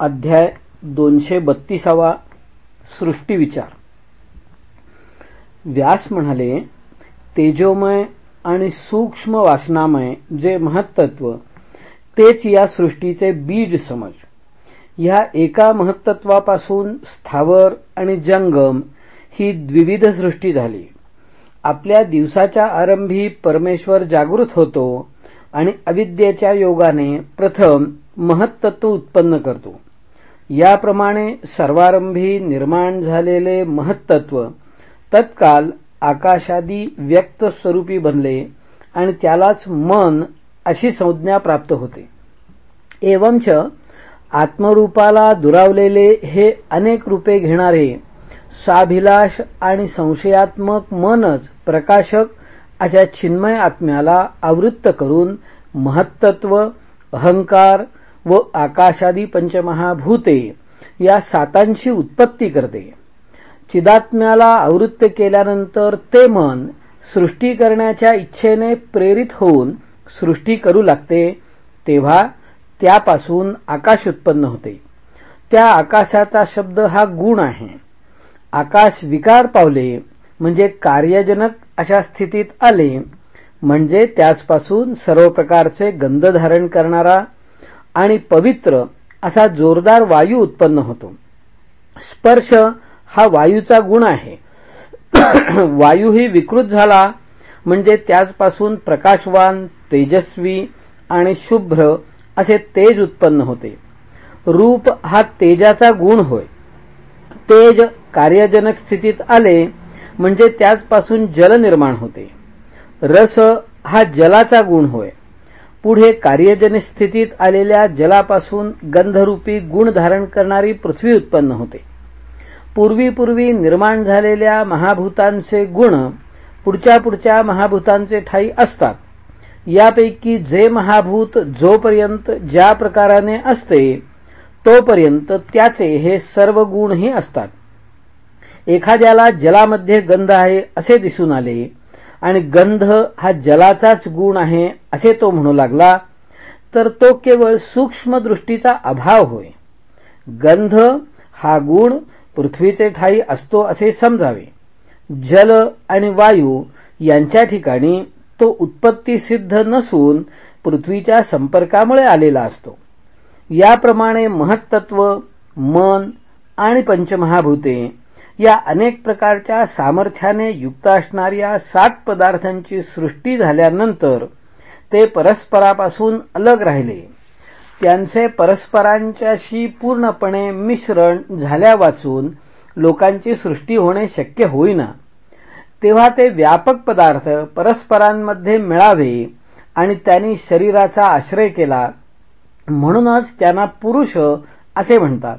अध्याय दोनशे बत्तीसावा सृष्टीविचार. व्यास म्हणाले तेजोमय आणि सूक्ष्म वासनामय जे महत्त्व तेच या सृष्टीचे बीज समज. ह्या एका महत्त्वापासून स्थावर आणि जंगम ही द्विविध सृष्टी झाली. आपल्या दिवसाच्या आरंभी परमेश्वर जागृत होतो आणि अविद्येच्या योगाने प्रथम महत्त्व उत्पन्न करतो. याप्रमाणे सर्वारंभी निर्माण झालेले महत्त्व तत्काल आकाशादी व्यक्त स्वरूपी बनले आणि त्यालाच मन अशी संज्ञा प्राप्त होते. एवंच आत्मरूपाला दुरावलेले हे अनेक रूपे घेणारे साभिलाष आणि संशयात्मक मनच प्रकाशक अशा चिन्मय आत्म्याला आवृत्त करून महत्त्व अहंकार व आकाशादी पंचमहाभूते या सातांची उत्पत्ती करते. चिदात्म्याला आवृत्त केल्यानंतर ते मन सृष्टी करण्याच्या इच्छेने प्रेरित होऊन सृष्टी करू लागते तेव्हा त्यापासून आकाश उत्पन्न होते. त्या आकाशाचा शब्द हा गुण आहे. आकाश विकार पावले म्हणजे कार्यजनक अशा स्थितीत आले म्हणजे त्याचपासून सर्व प्रकारचे गंध धारण करणारा आणि पवित्र असा जोरदार वायू उत्पन्न होतो. स्पर्श हा वायूचा गुण आहे. वायूही विकृत झाला म्हणजे त्याचपासून प्रकाशवान तेजस्वी आणि शुभ्र असे तेज उत्पन्न होते. रूप हा तेजाचा गुण होय. तेज कार्यजनक स्थितीत आले म्हणजे त्याचपासून जल निर्माण होते. रस हा जलाचा गुण होय. पुढे कार्यजन स्थितीत आलेल्या जलापासून गंधरूपी गुण धारण करणारी पृथ्वी उत्पन्न होते. पूर्वीपूर्वी निर्माण झालेल्या महाभूतांचे गुण पुढच्या पुढच्या महाभूतांचे ठाई असतात. यापैकी जे महाभूत जोपर्यंत ज्या प्रकाराने असते तोपर्यंत त्याचे हे सर्व गुणही असतात. एखाद्याला जलामध्ये गंध आहे असे दिसून आले आणि गंध हा जलाचाच गुण आहे असे तो म्हणू लागला तर तो केवळ सूक्ष्मदृष्टीचा अभाव होय. गंध हा गुण पृथ्वीचे ठाई असतो असे समजावे. जल आणि वायू यांच्या ठिकाणी तो उत्पत्ती सिद्ध नसून पृथ्वीच्या संपर्कामुळे आलेला असतो. याप्रमाणे महत्त्व मन आणि पंचमहाभूते या अनेक प्रकारच्या सामर्थ्याने युक्त असणाऱ्या सात पदार्थांची सृष्टी झाल्यानंतर ते परस्परापासून अलग राहिले. त्यांचे परस्परांच्याशी पूर्णपणे मिश्रण झाल्या वाचून लोकांची सृष्टी होणे शक्य होईना. तेव्हा ते व्यापक पदार्थ परस्परांमध्ये मिळावे आणि त्यांनी शरीराचा आश्रय केला. म्हणूनच त्यांना पुरुष असे म्हणतात.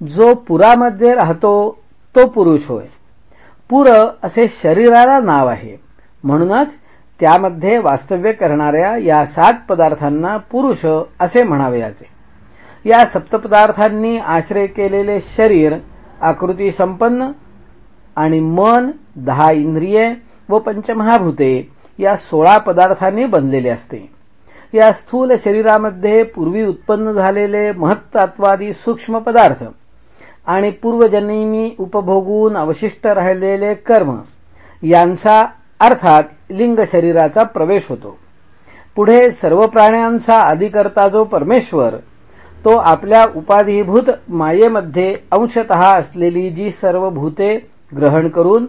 जो पुरामध्ये राहतो तो पुरुष होय. पुर असे शरीराला नाव आहे. म्हणूनच त्यामध्ये वास्तव्य करणाऱ्या या सात पदार्थांना पुरुष असे म्हणावयाचे या सप्तपदार्थांनी आश्रय केलेले शरीर आकृती संपन्न आणि मन दहा इंद्रिये व पंचमहाभूते या सोळा पदार्थांनी बनलेले असते. या स्थूल शरीरामध्ये पूर्वी उत्पन्न झालेले महत्त्वादी सूक्ष्म पदार्थ आणि पूर्वजन्मी उपभोगून अवशिष्ट राहिलेले कर्म यांचा अर्थात लिंग शरीराचा प्रवेश होतो. पुढे सर्व प्राण्यांचा आदिकर्ता जो परमेश्वर तो आपल्या उपाधिभूत मायेमध्ये अंशत असलेली जी सर्व भूते ग्रहण करून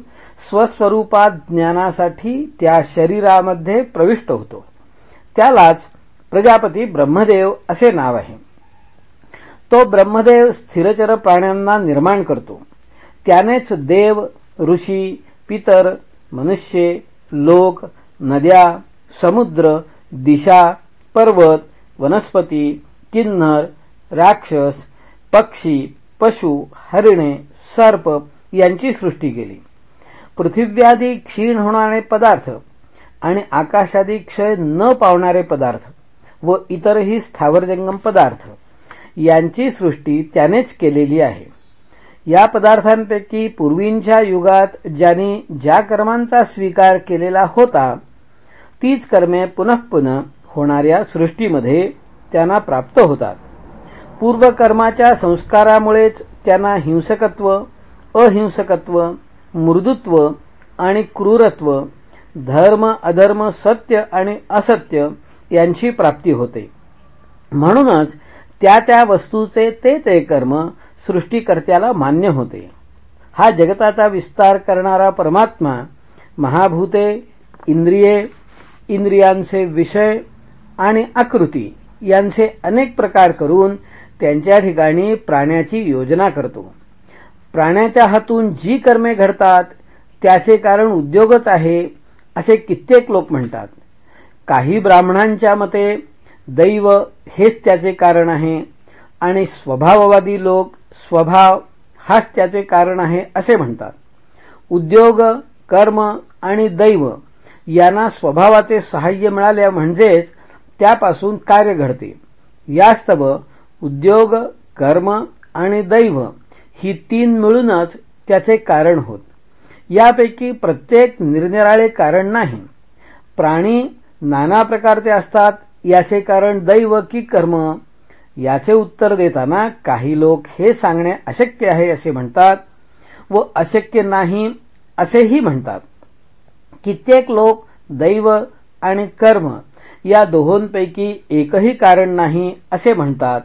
स्वस्वरूपात ज्ञानासाठी त्या शरीरामध्ये प्रविष्ट होतो. त्यालाच प्रजापती ब्रह्मदेव असे नाव आहे. तो ब्रह्मदेव स्थिरचर प्राण्यांना निर्माण करतो. त्यानेच देव ऋषी पितर मनुष्य लोक नद्या समुद्र दिशा पर्वत वनस्पती किन्नर राक्षस पक्षी पशु हरिणे सर्प यांची सृष्टी केली. पृथिव्यादी क्षीण होणारे पदार्थ आणि आकाशादी क्षय न पावणारे पदार्थ व इतरही स्थावरजंगम पदार्थ यांची सृष्टी त्यानेच केलेली आहे. या पदार्थांपैकी पूर्वींच्या युगात ज्यांनी ज्या कर्मांचा स्वीकार केलेला होता तीच कर्मे पुनः पुनः होणाऱ्या सृष्टीमध्ये त्यांना प्राप्त होतात. पूर्वकर्माच्या संस्कारामुळेच त्यांना हिंसकत्व अहिंसकत्व मृदुत्व आणि क्रूरत्व धर्म अधर्म सत्य आणि असत्य यांची प्राप्ती होते. म्हणूनच त्या त्या वस्तूचे ते ते कर्म सृष्टीकर्त्याला मान्य होते. हा जगताचा विस्तार करणारा परमात्मा महाभूते इंद्रिये इंद्रियांचे विषय आणि आकृती यांचे अनेक प्रकार करून त्यांच्या ठिकाणी प्राण्याची योजना करतो. प्राण्याच्या हातून जी कर्मे घडतात त्याचे कारण उद्योगच आहे असे कित्येक लोक म्हणतात. काही ब्राह्मणांच्या मते दैव हेच त्याचे कारण आहे. आणि स्वभाववादी लोक स्वभाव हाच त्याचे कारण आहे असे म्हणतात. उद्योग कर्म आणि दैव यांना स्वभावाचे सहाय्य मिळाले म्हणजेच त्यापासून कार्य घडते. यास्तव उद्योग कर्म आणि दैव ही तीन मिळूनच त्याचे कारण होत. यापैकी प्रत्येक निरनिराळे कारण नाही. प्राणी नाना प्रकारचे असतात याचे कारण दैव की कर्म याचे उत्तर देताना काही लोक हे सांगणे अशक्य आहे असे म्हणतात व अशक्य नाही असेही म्हणतात. कित्येक लोक दैव आणि कर्म या दोहोंपैकी एकही कारण नाही असे म्हणतात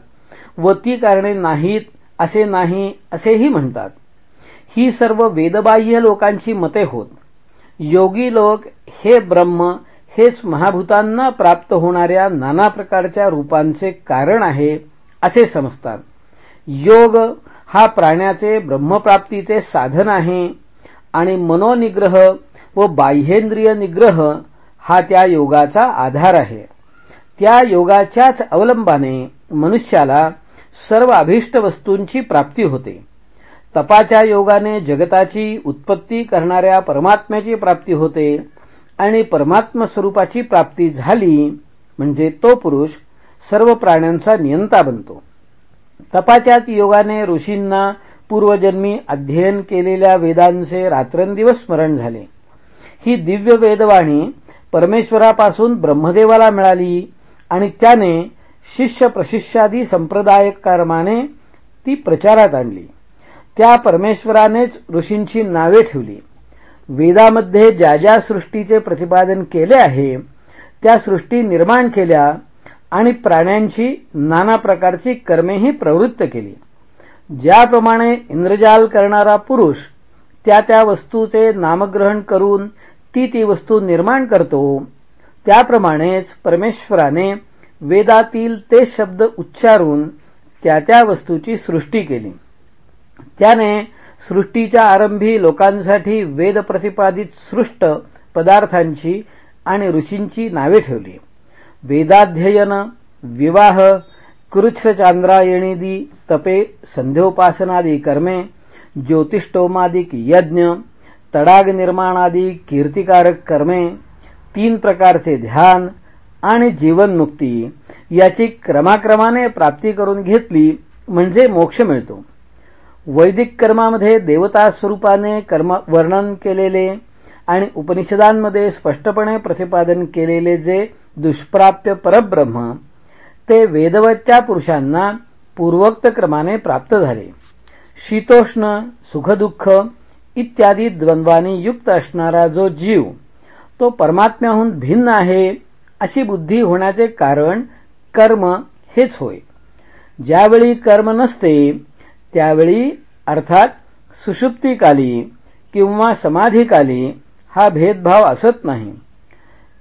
व ती कारणे नाहीत असे नाही असेही म्हणतात. ही सर्व वेदबाह्य लोकांची मते होत. योगी लोक हे ब्रह्म हेच महाभूतांना प्राप्त होणाऱ्या नाना प्रकारच्या रूपांचे कारण आहे असे समजतात. योग हा प्राण्याचे ब्रह्मप्राप्तीचे साधन आहे आणि मनोनिग्रह व बाह्येंद्रिय निग्रह हा त्या योगाचा आधार आहे. त्या योगाच्याच अवलंबाने मनुष्याला सर्व अभिष्ट वस्तूंची प्राप्ती होते. तपाच्या योगाने जगताची उत्पत्ती करणाऱ्या परमात्म्याची प्राप्ती होते. आणि परमात्म स्वरूपाची प्राप्ती झाली म्हणजे तो पुरुष सर्व प्राण्यांचा नियंता बनतो. तपाच्याच योगाने ऋषींना पूर्वजन्मी अध्ययन केलेल्या वेदांचे रात्रंदिवस स्मरण झाले. ही दिव्य वेदवाणी परमेश्वरापासून ब्रह्मदेवाला मिळाली आणि त्याने शिष्य प्रशिष्यादी संप्रदाय कर्माने ती प्रचारात आणली. त्या परमेश्वरानेच ऋषींची नावे ठेवली. वेदामध्ये ज्या ज्या सृष्टीचे प्रतिपादन केले आहे त्या सृष्टी निर्माण केल्या आणि प्राण्यांची नाना प्रकारची कर्मेही प्रवृत्त केली. ज्याप्रमाणे इंद्रजाल करणारा पुरुष त्या त्या वस्तूचे नामग्रहण करून ती ती वस्तू निर्माण करतो त्याप्रमाणेच परमेश्वराने वेदातील ते शब्द उच्चारून त्या त्या वस्तूची सृष्टी केली. त्याने सृष्टीच्या आरंभी लोकांसाठी वेद प्रतिपादित सृष्ट पदार्थांची आणि ऋषींची नावे ठेवली. वेदाध्ययन विवाह कृच्छ्रचांद्रायणीदी तपे संध्योपासनादी कर्मे ज्योतिष्टोमादिक यज्ञ तडाग निर्माणादी कीर्तिकारक कर्मे तीन प्रकारचे ध्यान आणि जीवनमुक्ती याची क्रमाक्रमाने प्राप्ती करून घेतली म्हणजे मोक्ष मिळतो. वैदिक कर्मामध्ये देवता स्वरूपाने कर्म वर्णन केलेले आणि उपनिषदांमध्ये स्पष्टपणे प्रतिपादन केलेले जे दुष्प्राप्य परब्रह्म ते वेदवत्या पुरुषांना पूर्वोक्त क्रमाने प्राप्त झाले. शीतोष्ण सुखदुःख इत्यादी द्वंद्वानी युक्त असणारा जो जीव तो परमात्म्याहून भिन्न आहे अशी बुद्धी होण्याचे कारण कर्म हेच होय. ज्यावेळी कर्म नसते त्यावेळी अर्थात सुषुप्तीकाली किंवा समाधीकाली हा भेदभाव असत नाही.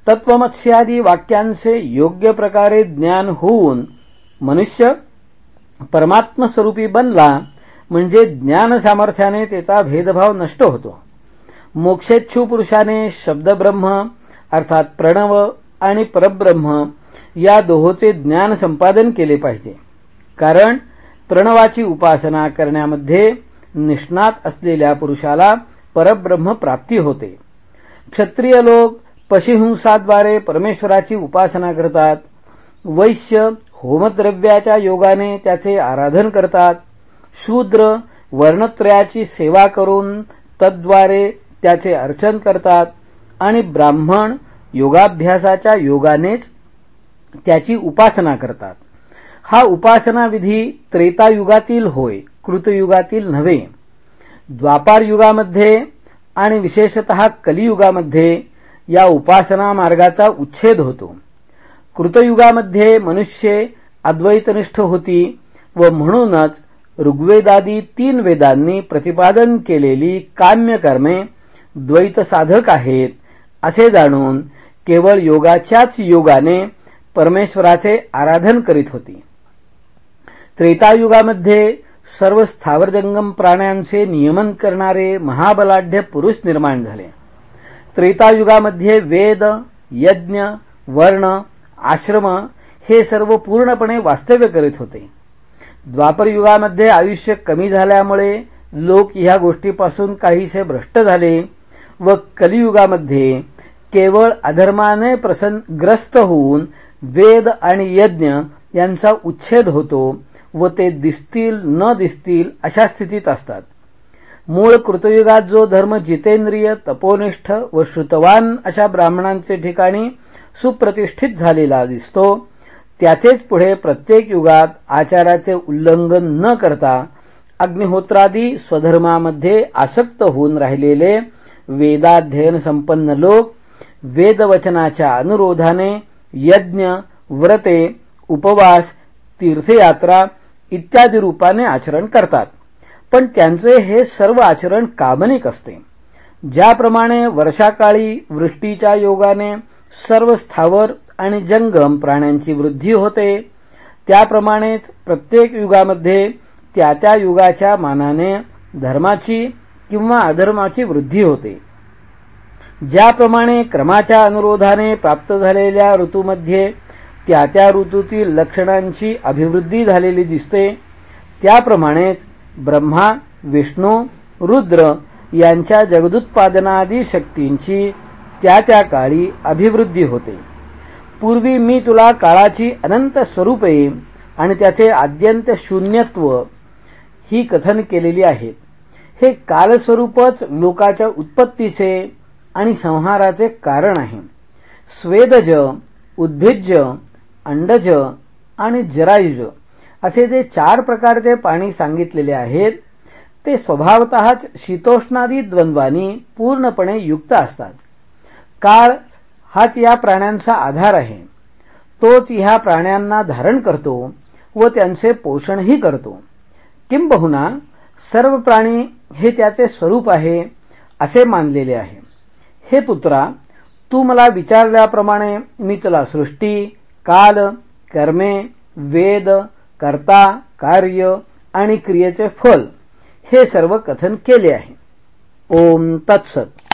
तत्वमत्स्यादी वाक्यांचे योग्य प्रकारे ज्ञान होऊन मनुष्य परमात्मस्वरूपी बनला म्हणजे ज्ञान सामर्थ्याने त्याचा भेदभाव नष्ट होतो. मोक्षेच्छू पुरुषाने शब्दब्रह्म अर्थात प्रणव आणि परब्रह्म या दोहोचे ज्ञान संपादन केले पाहिजे. कारण प्रणवाची उपासना करण्यामध्ये निष्णात असलेल्या पुरुषाला परब्रह्म प्राप्ती होते. क्षत्रिय लोक पशिहिंसाद्वारे परमेश्वराची उपासना करतात. वैश्य होमद्रव्याच्या योगाने त्याचे आराधन करतात. शूद्र वर्णत्रयाची सेवा करून तद्वारे त्याचे अर्चन करतात. आणि ब्राह्मण योगाभ्यासाच्या योगानेच त्याची उपासना करतात. हा उपासनाविधी त्रेतायुगातील होय कृतयुगातील नव्हे. द्वापार युगामध्ये आणि विशेषत कलियुगामध्ये या उपासना मार्गाचा उच्छेद होतो. कृतयुगामध्ये मनुष्य अद्वैतनिष्ठ होती व म्हणूनच ऋग्वेदादी तीन वेदांनी प्रतिपादन केलेली काम्यकर्मे द्वैत साधक आहेत असे जाणून केवळ योगाच्याच योगाने परमेश्वराचे आराधन करीत होती. त्रेतायुगामध्ये सर्व स्थावरजंगम प्राण्यांचे नियमन करणारे महाबलाढ्य पुरुष निर्माण झाले. त्रेतायुगामध्ये वेद यज्ञ वर्ण आश्रम हे सर्व पूर्णपणे वास्तव्य करीत होते. द्वापर युगामध्ये आयुष्य कमी झाल्यामुळे लोक ह्या गोष्टीपासून काहीसे भ्रष्ट झाले व कलियुगामध्ये केवळ अधर्माने प्रसन्न ग्रस्त होऊन वेद आणि यज्ञ यांचा उच्छेद होतो व ते दिसतील न दिसतील अशा स्थितीत असतात. मूळ कृतयुगात जो धर्म जितेंद्रिय तपोनिष्ठ व श्रुतवान अशा ब्राह्मणांचे ठिकाणी सुप्रतिष्ठित झालेला दिसतो त्याचेच पुढे प्रत्येक युगात आचाराचे उल्लंघन न करता अग्निहोत्रादी स्वधर्मामध्ये आसक्त होऊन राहिलेले वेदाध्ययन संपन्न लोक वेदवचनाच्या अनुरोधाने यज्ञ व्रते उपवास तीर्थयात्रा इत्यादी रूपाने आचरण करतात. पण त्यांचे हे सर्व आचरण कामनिक असते. ज्याप्रमाणे वर्षाकाळी वृष्टीच्या योगाने सर्व स्थावर आणि जंगम प्राण्यांची वृद्धी होते त्याप्रमाणेच प्रत्येक युगामध्ये त्या त्या युगाच्या मानाने धर्माची किंवा अधर्माची वृद्धी होते. ज्याप्रमाणे क्रमाच्या अनुरोधाने प्राप्त झालेल्या ऋतूमध्ये त्या त्या ऋतूतील लक्षणांची अभिवृद्धी झालेली दिसते. त्याप्रमाणेच ब्रह्मा विष्णू रुद्र यांच्या जगदुत्पादनादी शक्तींची त्या त्या काळी अभिवृद्धी होते. पूर्वी मी तुला काळाची अनंत स्वरूपे आणि त्याचे आद्यंत शून्यत्व ही कथन केलेली आहेत. हे कालस्वरूपच लोकाच्या उत्पत्तीचे आणि संहाराचे कारण आहे. स्वेदज उद्भिज्य अंडज आणि जरायुज असे जे चार प्रकारचे पाणी सांगितलेले आहेत ते स्वभावतःच शीतोष्णादी द्वंद्वानी पूर्णपणे युक्त असतात. काळ हाच या प्राण्यांचा आधार आहे. तोच ह्या प्राण्यांना धारण करतो व त्यांचे पोषणही करतो. किंबहुना सर्व प्राणी हे त्याचे स्वरूप आहे असे मानलेले आहे. हे पुत्रा तू मला विचारल्याप्रमाणे मी तुला सृष्टी काल कर्मे वेद कर्ता कार्य आणि क्रियेचे फल हे सर्व कथन केले आहे. ओम तत्सत.